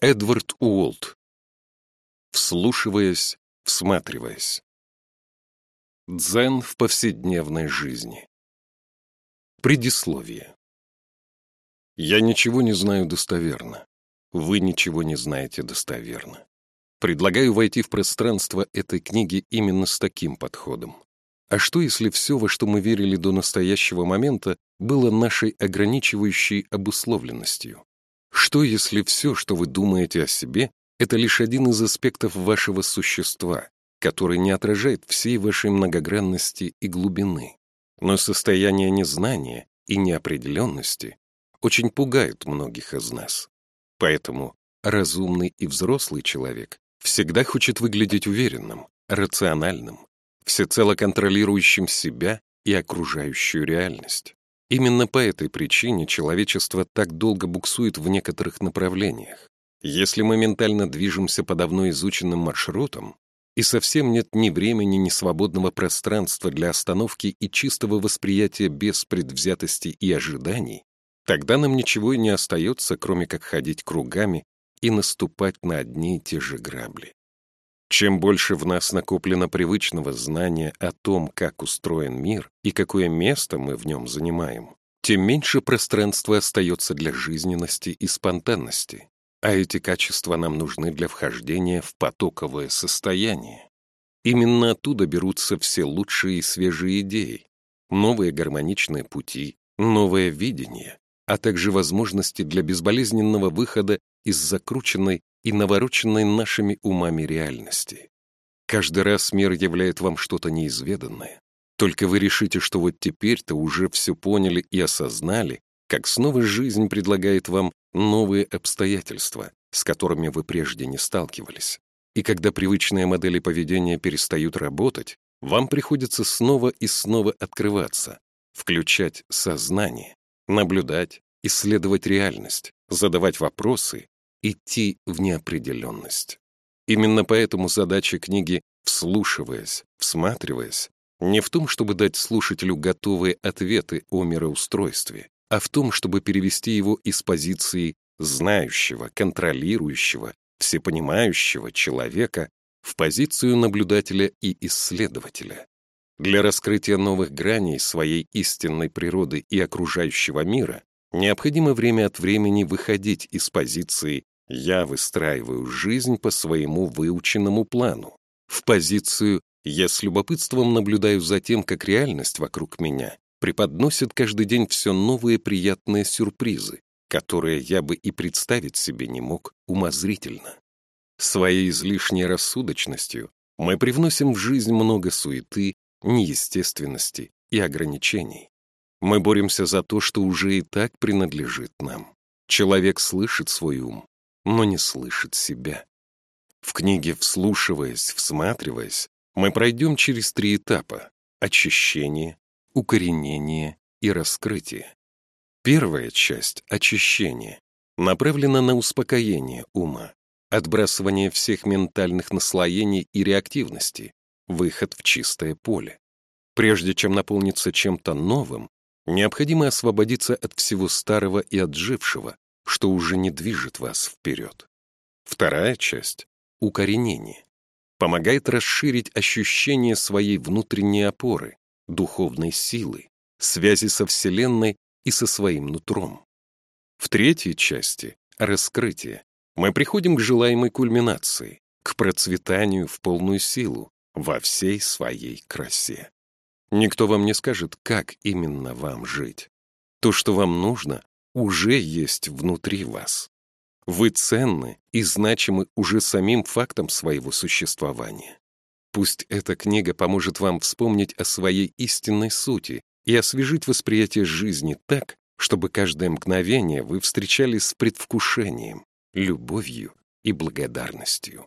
Эдвард Уолт. Вслушиваясь, всматриваясь. Дзен в повседневной жизни. Предисловие. Я ничего не знаю достоверно. Вы ничего не знаете достоверно. Предлагаю войти в пространство этой книги именно с таким подходом. А что, если все, во что мы верили до настоящего момента, было нашей ограничивающей обусловленностью? Что, если все, что вы думаете о себе, это лишь один из аспектов вашего существа, который не отражает всей вашей многогранности и глубины? Но состояние незнания и неопределенности очень пугает многих из нас. Поэтому разумный и взрослый человек всегда хочет выглядеть уверенным, рациональным, всецело контролирующим себя и окружающую реальность. Именно по этой причине человечество так долго буксует в некоторых направлениях. Если мы ментально движемся по давно изученным маршрутам, и совсем нет ни времени, ни свободного пространства для остановки и чистого восприятия без предвзятости и ожиданий, тогда нам ничего и не остается, кроме как ходить кругами и наступать на одни и те же грабли. Чем больше в нас накоплено привычного знания о том, как устроен мир и какое место мы в нем занимаем, тем меньше пространства остается для жизненности и спонтанности, а эти качества нам нужны для вхождения в потоковое состояние. Именно оттуда берутся все лучшие и свежие идеи, новые гармоничные пути, новое видение, а также возможности для безболезненного выхода из закрученной и навороченной нашими умами реальности. Каждый раз мир являет вам что-то неизведанное. Только вы решите, что вот теперь-то уже все поняли и осознали, как снова жизнь предлагает вам новые обстоятельства, с которыми вы прежде не сталкивались. И когда привычные модели поведения перестают работать, вам приходится снова и снова открываться, включать сознание, наблюдать, исследовать реальность, задавать вопросы идти в неопределенность. Именно поэтому задача книги «Вслушиваясь, всматриваясь» не в том, чтобы дать слушателю готовые ответы о мироустройстве, а в том, чтобы перевести его из позиции знающего, контролирующего, всепонимающего человека в позицию наблюдателя и исследователя. Для раскрытия новых граней своей истинной природы и окружающего мира необходимо время от времени выходить из позиции я выстраиваю жизнь по своему выученному плану. В позицию «я с любопытством наблюдаю за тем, как реальность вокруг меня преподносит каждый день все новые приятные сюрпризы, которые я бы и представить себе не мог умозрительно. Своей излишней рассудочностью мы привносим в жизнь много суеты, неестественности и ограничений. Мы боремся за то, что уже и так принадлежит нам. Человек слышит свой ум, но не слышит себя. В книге «Вслушиваясь, всматриваясь» мы пройдем через три этапа — очищение, укоренение и раскрытие. Первая часть — очищение — направлена на успокоение ума, отбрасывание всех ментальных наслоений и реактивности, выход в чистое поле. Прежде чем наполниться чем-то новым, необходимо освободиться от всего старого и отжившего, что уже не движет вас вперед. Вторая часть — укоренение. Помогает расширить ощущение своей внутренней опоры, духовной силы, связи со Вселенной и со своим нутром. В третьей части — раскрытие. Мы приходим к желаемой кульминации, к процветанию в полную силу, во всей своей красе. Никто вам не скажет, как именно вам жить. То, что вам нужно, уже есть внутри вас. Вы ценны и значимы уже самим фактом своего существования. Пусть эта книга поможет вам вспомнить о своей истинной сути и освежить восприятие жизни так, чтобы каждое мгновение вы встречались с предвкушением, любовью и благодарностью.